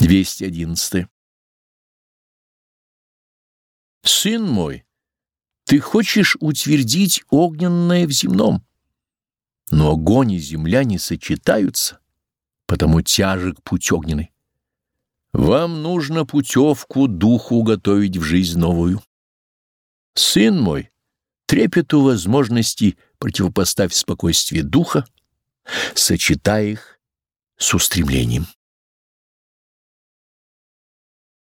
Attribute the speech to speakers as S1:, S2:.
S1: 211. Сын мой, ты хочешь утвердить огненное в земном, но огонь и земля не сочетаются, потому тяжек путь огненный. Вам нужно путевку духу готовить в жизнь новую. Сын мой, трепету возможностей противопоставь спокойствие духа, сочетая их с устремлением.